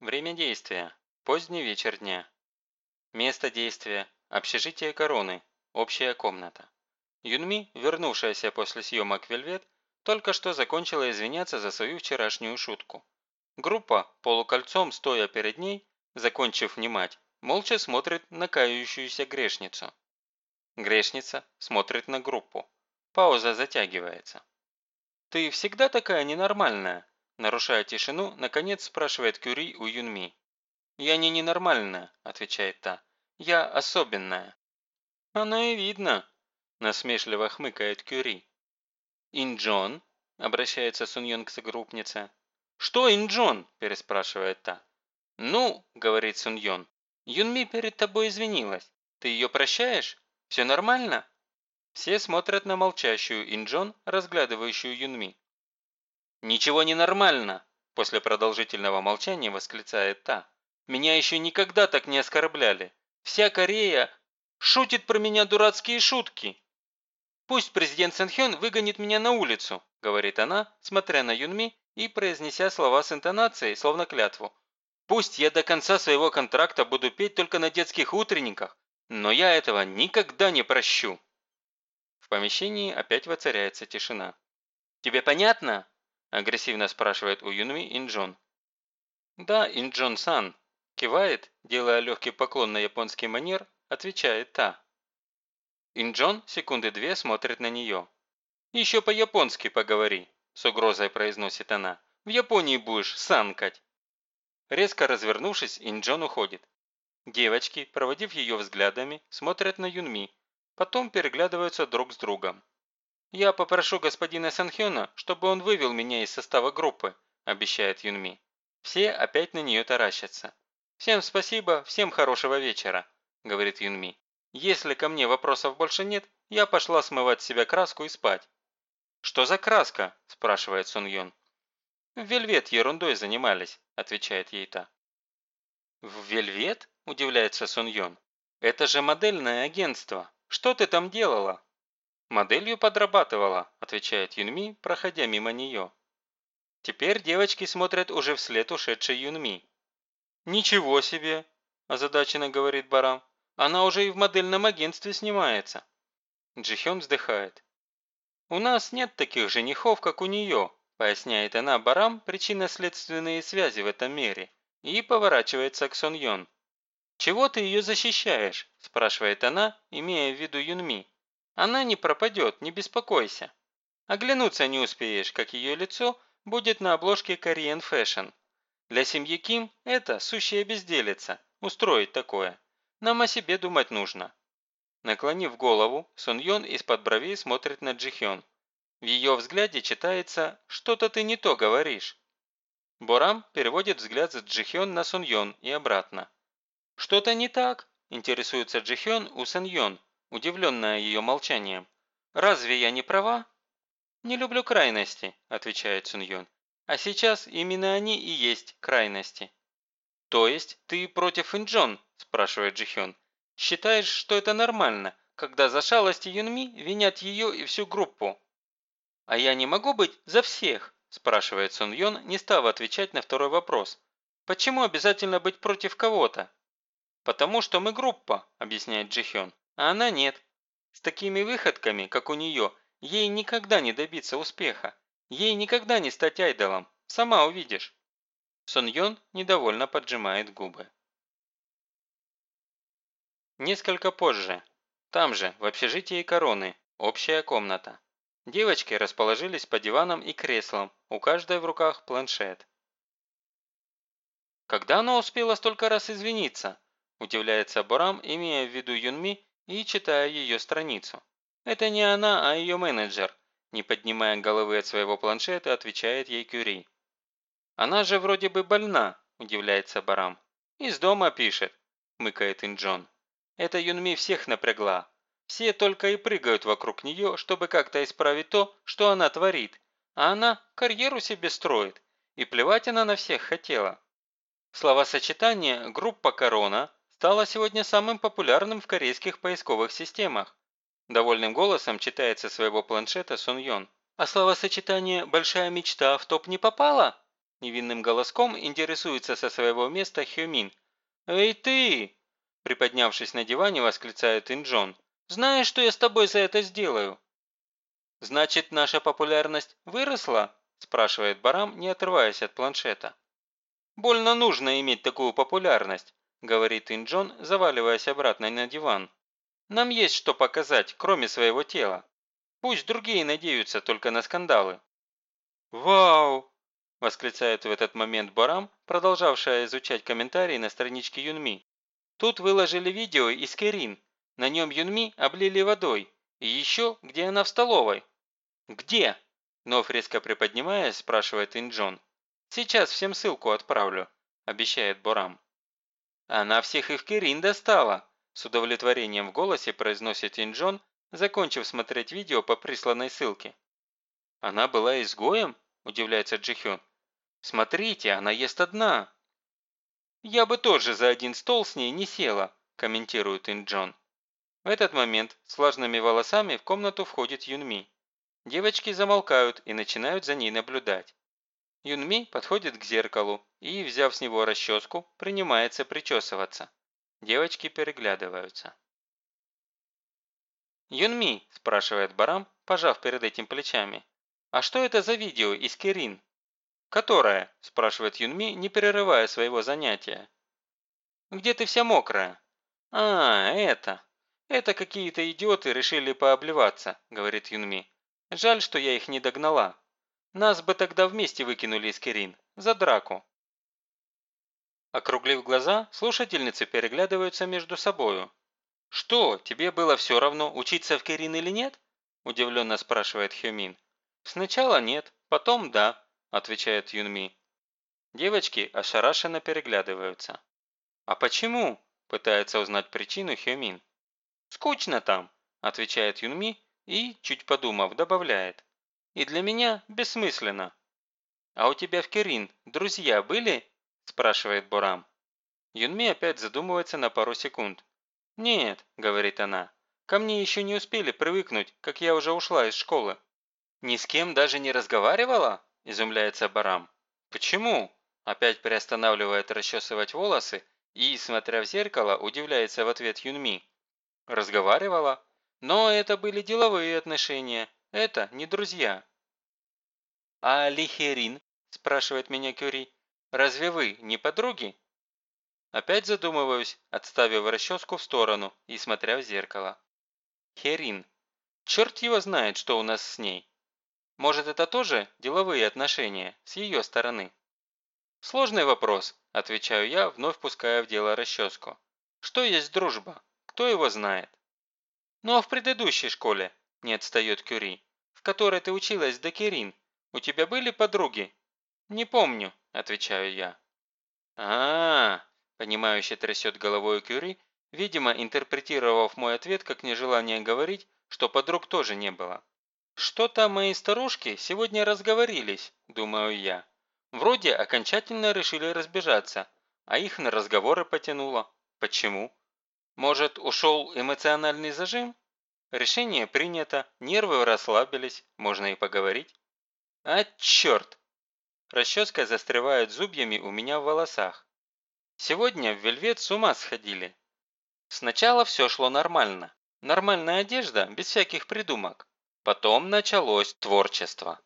Время действия – поздний вечер дня. Место действия – общежитие короны, общая комната. Юнми, вернувшаяся после съемок «Вельвет», только что закончила извиняться за свою вчерашнюю шутку. Группа, полукольцом стоя перед ней, закончив внимать, молча смотрит на кающуюся грешницу. Грешница смотрит на группу. Пауза затягивается. «Ты всегда такая ненормальная?» Нарушая тишину, наконец спрашивает Кюри у Юнми. «Я не ненормальная», – отвечает та. «Я особенная». «Оно и видно», – насмешливо хмыкает Кюри. «Инджон?» – обращается Суньон к согруппнице. «Что Инджон?» – переспрашивает та. «Ну», – говорит Суньон, – «Юнми перед тобой извинилась. Ты ее прощаешь? Все нормально?» Все смотрят на молчащую Инджон, разглядывающую Юнми. «Ничего не нормально!» – после продолжительного молчания восклицает та. «Меня еще никогда так не оскорбляли. Вся Корея шутит про меня дурацкие шутки. Пусть президент Сэнхён выгонит меня на улицу», – говорит она, смотря на Юнми и произнеся слова с интонацией, словно клятву. «Пусть я до конца своего контракта буду петь только на детских утренниках, но я этого никогда не прощу». В помещении опять воцаряется тишина. «Тебе понятно?» – агрессивно спрашивает у Юнми Инджон. «Да, Инджон-сан», – кивает, делая легкий поклон на японский манер, отвечает та. Инджон секунды две смотрит на нее. «Еще по-японски поговори», – с угрозой произносит она. «В Японии будешь санкать». Резко развернувшись, Инджон уходит. Девочки, проводив ее взглядами, смотрят на Юнми, потом переглядываются друг с другом. «Я попрошу господина Санхёна, чтобы он вывел меня из состава группы», – обещает Юнми. Все опять на нее таращатся. «Всем спасибо, всем хорошего вечера», – говорит Юнми. «Если ко мне вопросов больше нет, я пошла смывать с себя краску и спать». «Что за краска?» – спрашивает Сун Йон. «В вельвет ерундой занимались», – отвечает ей та. «В вельвет?» – удивляется Сун Йон. «Это же модельное агентство. Что ты там делала?» «Моделью подрабатывала», – отвечает Юнми, проходя мимо нее. Теперь девочки смотрят уже вслед ушедшей Юнми. «Ничего себе!» – озадаченно говорит Барам. «Она уже и в модельном агентстве снимается». Джихён вздыхает. «У нас нет таких женихов, как у нее», – поясняет она Барам причинно-следственные связи в этом мире и поворачивается к Сон Йон. «Чего ты ее защищаешь?» – спрашивает она, имея в виду Юнми. Она не пропадет, не беспокойся. Оглянуться не успеешь, как ее лицо будет на обложке Korean Fashion. Для семьи Ким это сущая безделица, устроить такое. Нам о себе думать нужно. Наклонив голову, Сон Йон из-под бровей смотрит на Джихён. В ее взгляде читается «что-то ты не то говоришь». Борам переводит взгляд с Джихён на Сон Йон и обратно. «Что-то не так?» – интересуется Джихён у Сон Йон, удивленная ее молчанием. «Разве я не права?» «Не люблю крайности», – отвечает Суньон. «А сейчас именно они и есть крайности». «То есть ты против Инджон?» – спрашивает Джихён. «Считаешь, что это нормально, когда за шалости Юнми винят ее и всю группу?» «А я не могу быть за всех?» – спрашивает Сун Йон, не став отвечать на второй вопрос. «Почему обязательно быть против кого-то?» «Потому что мы группа», – объясняет Джихён а она нет. С такими выходками, как у нее, ей никогда не добиться успеха. Ей никогда не стать айдолом, сама увидишь. Сон Йон недовольно поджимает губы. Несколько позже. Там же, в общежитии короны, общая комната. Девочки расположились по диванам и креслам, у каждой в руках планшет. «Когда она успела столько раз извиниться?» – удивляется Борам, имея в виду Юнми и читая ее страницу. «Это не она, а ее менеджер», не поднимая головы от своего планшета, отвечает ей Кюри. «Она же вроде бы больна», – удивляется Барам. «Из дома пишет», – мыкает Инджон. «Это Юнми всех напрягла. Все только и прыгают вокруг нее, чтобы как-то исправить то, что она творит. А она карьеру себе строит. И плевать она на всех хотела». Словосочетание «группа корона» стала сегодня самым популярным в корейских поисковых системах. Довольным голосом читает со своего планшета Сун Йон. А словосочетание «большая мечта» в топ не попало? – невинным голоском интересуется со своего места Хюмин. «Эй ты!» – приподнявшись на диване, восклицает Инджон. «Знаешь, что я с тобой за это сделаю?» «Значит, наша популярность выросла?» – спрашивает Барам, не отрываясь от планшета. «Больно нужно иметь такую популярность», – говорит Инджон, заваливаясь обратно на диван. «Нам есть что показать, кроме своего тела. Пусть другие надеются только на скандалы». «Вау!» – восклицает в этот момент Барам, продолжавшая изучать комментарии на страничке Юнми. «Тут выложили видео из Керин. На нем Юнми облили водой. И еще, где она в столовой». «Где?» – вновь резко приподнимаясь, спрашивает Инджон. «Сейчас всем ссылку отправлю», – обещает Борам. «Она всех их Керин достала», – с удовлетворением в голосе произносит Инджон, закончив смотреть видео по присланной ссылке. «Она была изгоем?» – удивляется Джихён. «Смотрите, она ест одна!» «Я бы тоже за один стол с ней не села», – комментирует Инджон. В этот момент с влажными волосами в комнату входит Юнми. Девочки замолкают и начинают за ней наблюдать. Юнми подходит к зеркалу и, взяв с него расческу, принимается причесываться. Девочки переглядываются. «Юнми», – спрашивает Барам, пожав перед этим плечами, «А что это за видео из Кирин?» «Которое?» – спрашивает Юнми, не прерывая своего занятия. «Где ты вся мокрая?» «А, это. Это какие-то идиоты решили пообливаться», – говорит Юнми. «Жаль, что я их не догнала. Нас бы тогда вместе выкинули из Кирин. За драку». Округлив глаза, слушательницы переглядываются между собою. «Что, тебе было все равно, учиться в Кирин или нет?» – удивленно спрашивает Хюмин. «Сначала нет, потом да», – отвечает Юнми. Девочки ошарашенно переглядываются. «А почему?» – пытается узнать причину Хёмин. «Скучно там», – отвечает Юнми и, чуть подумав, добавляет. «И для меня бессмысленно». «А у тебя в Кирин друзья были?» – спрашивает Борам. Юнми опять задумывается на пару секунд. «Нет», – говорит она, – «ко мне еще не успели привыкнуть, как я уже ушла из школы». «Ни с кем даже не разговаривала?» – изумляется Барам. «Почему?» – опять приостанавливает расчесывать волосы и, смотря в зеркало, удивляется в ответ Юнми. «Разговаривала? Но это были деловые отношения, это не друзья». «А Лихерин?» – спрашивает меня Кюри. «Разве вы не подруги?» Опять задумываюсь, отставив расческу в сторону и смотря в зеркало. Херин. Черт его знает, что у нас с ней. Может, это тоже деловые отношения с ее стороны? Сложный вопрос, отвечаю я, вновь пуская в дело расческу. Что есть дружба? Кто его знает? Ну а в предыдущей школе, не отстает Кюри, в которой ты училась до Кирин, у тебя были подруги? Не помню, отвечаю я. а, -а, -а понимающе трясет головой Кюри, видимо, интерпретировав мой ответ как нежелание говорить, что подруг тоже не было. «Что-то мои старушки сегодня разговорились», – думаю я. Вроде окончательно решили разбежаться, а их на разговоры потянуло. Почему? Может, ушел эмоциональный зажим? Решение принято, нервы расслабились, можно и поговорить. А черт! Расческа застревает зубьями у меня в волосах. Сегодня в вельвет с ума сходили. Сначала все шло нормально. Нормальная одежда, без всяких придумок. Потом началось творчество.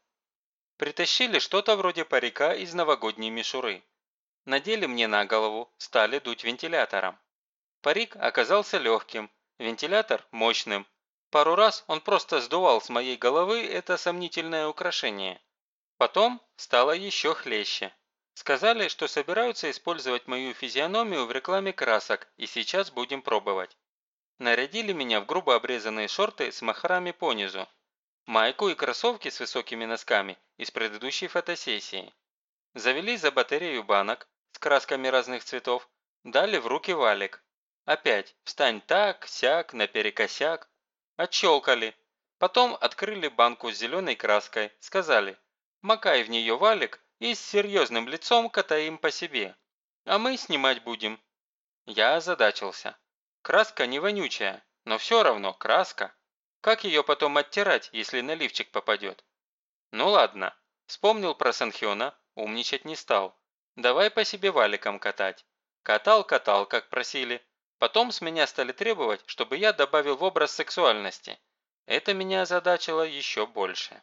Притащили что-то вроде парика из новогодней мишуры. Надели мне на голову, стали дуть вентилятором. Парик оказался легким, вентилятор мощным. Пару раз он просто сдувал с моей головы это сомнительное украшение. Потом стало еще хлеще. Сказали, что собираются использовать мою физиономию в рекламе красок, и сейчас будем пробовать. Нарядили меня в грубо обрезанные шорты с махрами понизу, майку и кроссовки с высокими носками из предыдущей фотосессии. Завели за батарею банок с красками разных цветов, дали в руки валик. Опять встань так, сяк, наперекосяк. Отщелкали. Потом открыли банку с зеленой краской, сказали «Макай в нее валик и с серьезным лицом катаем по себе. А мы снимать будем». Я озадачился. Краска не вонючая, но все равно краска. Как ее потом оттирать, если наливчик попадет? Ну ладно. Вспомнил про Санхёна, умничать не стал. Давай по себе валиком катать. Катал-катал, как просили. Потом с меня стали требовать, чтобы я добавил в образ сексуальности. Это меня озадачило еще больше.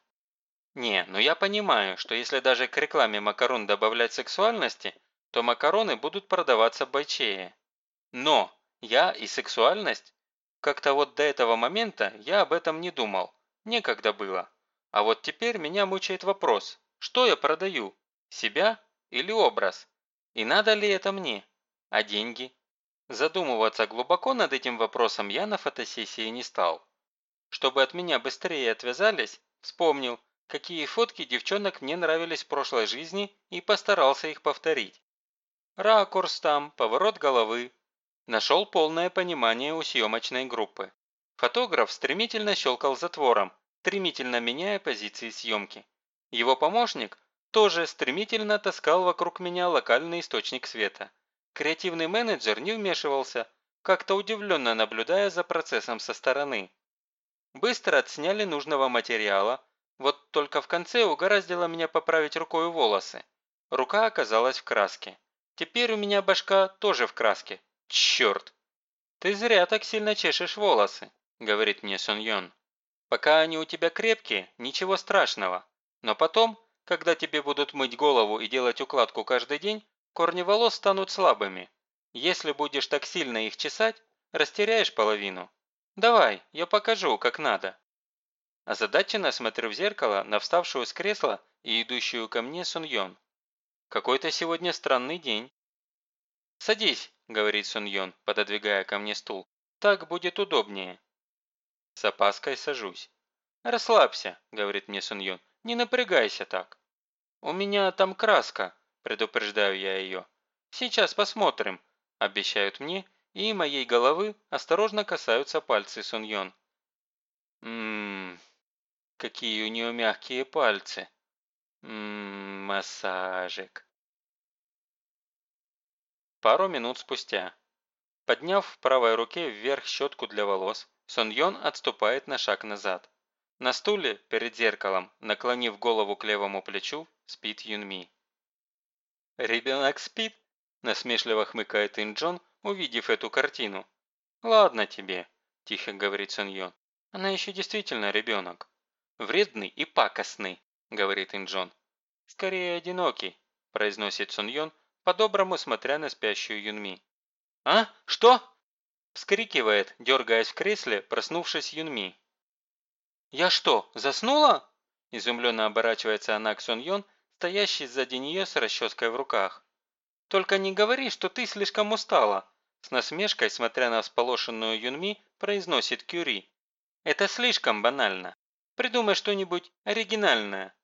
Не, ну я понимаю, что если даже к рекламе макарон добавлять сексуальности, то макароны будут продаваться бойчее. Но я и сексуальность? Как-то вот до этого момента я об этом не думал. Некогда было. А вот теперь меня мучает вопрос, что я продаю? Себя или образ? И надо ли это мне? А деньги? Задумываться глубоко над этим вопросом я на фотосессии не стал. Чтобы от меня быстрее отвязались, вспомнил, какие фотки девчонок мне нравились в прошлой жизни и постарался их повторить. Ракурс там, поворот головы. Нашел полное понимание у съемочной группы. Фотограф стремительно щелкал затвором, стремительно меняя позиции съемки. Его помощник тоже стремительно таскал вокруг меня локальный источник света. Креативный менеджер не вмешивался, как-то удивленно наблюдая за процессом со стороны. Быстро отсняли нужного материала, вот только в конце угораздило меня поправить рукой волосы. Рука оказалась в краске. Теперь у меня башка тоже в краске. Черт! «Ты зря так сильно чешешь волосы», – говорит мне Сон Йон. «Пока они у тебя крепкие, ничего страшного. Но потом, когда тебе будут мыть голову и делать укладку каждый день, корни волос станут слабыми. Если будешь так сильно их чесать, растеряешь половину. Давай, я покажу, как надо». Озадаченно смотрю в зеркало на вставшую с кресла и идущую ко мне Сун Йон. «Какой-то сегодня странный день». «Садись», – говорит Сун Йон, пододвигая ко мне стул. «Так будет удобнее». С опаской сажусь. «Расслабься», – говорит мне Сун Йон. «Не напрягайся так». «У меня там краска», – предупреждаю я ее. «Сейчас посмотрим», – обещают мне, и моей головы осторожно касаются пальцы Сун Йон. Ммм, какие у нее мягкие пальцы. Ммм, массажик. Пару минут спустя. Подняв в правой руке вверх щетку для волос, Сон Йон отступает на шаг назад. На стуле, перед зеркалом, наклонив голову к левому плечу, спит Юнми. «Ребенок спит?» – насмешливо хмыкает Инджон, увидев эту картину. «Ладно тебе», – тихо говорит Сон Йон. «Она еще действительно ребенок». «Вредный и пакостный», – говорит Инджон. «Скорее одинокий», – произносит Сон Йон, по-доброму смотря на спящую Юнми. «А? Что?» – вскрикивает, дергаясь в кресле, проснувшись Юнми. «Я что, заснула?» – изумленно оборачивается она к Сон Йон, стоящий сзади нее с расческой в руках. «Только не говори, что ты слишком устала!» С насмешкой, смотря на всполошенную Юнми, произносит Кюри. «Это слишком банально. Придумай что-нибудь оригинальное».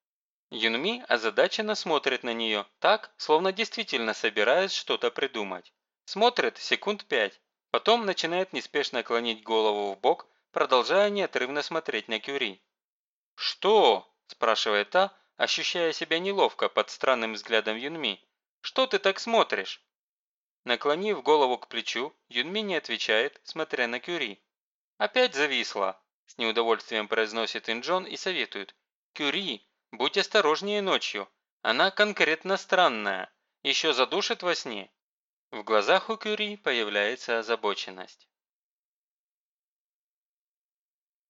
Юнми озадаченно смотрит на нее, так, словно действительно собираясь что-то придумать. Смотрит секунд пять, потом начинает неспешно клонить голову в бок, продолжая неотрывно смотреть на Кюри. «Что?» – спрашивает та, ощущая себя неловко под странным взглядом Юнми. «Что ты так смотришь?» Наклонив голову к плечу, Юнми не отвечает, смотря на Кюри. «Опять зависла», – с неудовольствием произносит Инджон и советует. «Кюри, будь осторожнее ночью. Она конкретно странная. Еще задушит во сне». В глазах у Кюри появляется озабоченность.